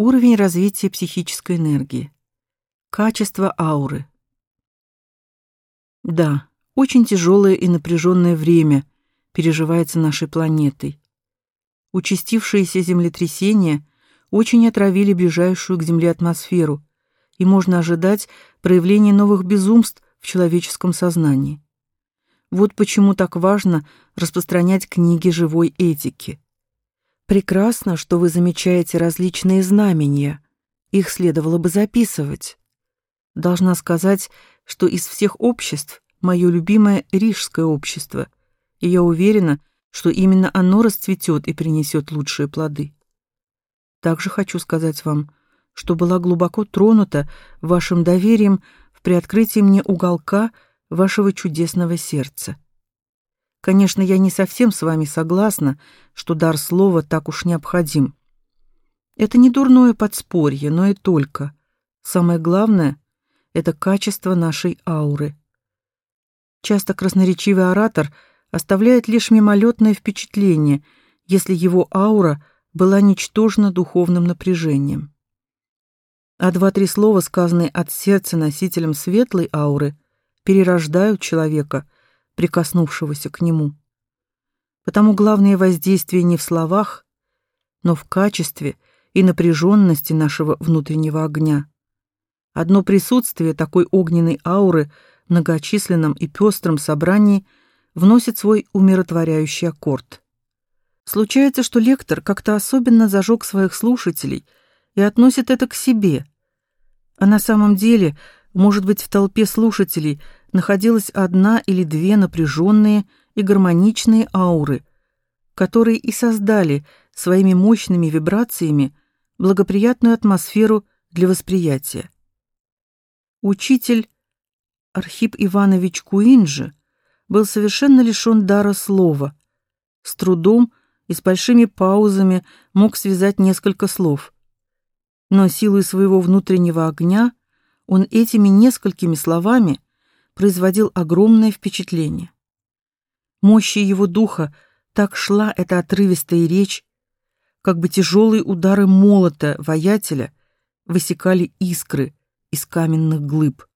Уровень развития психической энергии. Качество ауры. Да, очень тяжелое и напряженное время переживается нашей планетой. Участившиеся землетрясения очень отравили ближайшую к Земле атмосферу, и можно ожидать проявления новых безумств в человеческом сознании. Вот почему так важно распространять книги живой этики. Прекрасно, что вы замечаете различные знамения. Их следовало бы записывать. Должна сказать, что из всех обществ мое любимое рижское общество, и я уверена, что именно оно расцветет и принесет лучшие плоды. Также хочу сказать вам, что была глубоко тронута вашим доверием в приоткрытии мне уголка вашего чудесного сердца. Конечно, я не совсем с вами согласна, что дар слова так уж необходим. Это не дурное подспорье, но и только. Самое главное — это качество нашей ауры. Часто красноречивый оратор оставляет лишь мимолетное впечатление, если его аура была ничтожна духовным напряжением. А два-три слова, сказанные от сердца носителем светлой ауры, перерождают человека — прикоснувшегося к нему. Потому главное воздействие не в словах, но в качестве и напряженности нашего внутреннего огня. Одно присутствие такой огненной ауры в многочисленном и пестром собрании вносит свой умиротворяющий аккорд. Случается, что лектор как-то особенно зажег своих слушателей и относит это к себе. А на самом деле, может быть, в толпе слушателей – находилась одна или две напряженные и гармоничные ауры, которые и создали своими мощными вибрациями благоприятную атмосферу для восприятия. Учитель Архип Иванович Куинджи был совершенно лишен дара слова, с трудом и с большими паузами мог связать несколько слов. Но силой своего внутреннего огня он этими несколькими словами производил огромное впечатление. Мощи его духа так шла эта отрывистая речь, как бы тяжелые удары молота воятеля высекали искры из каменных глыб.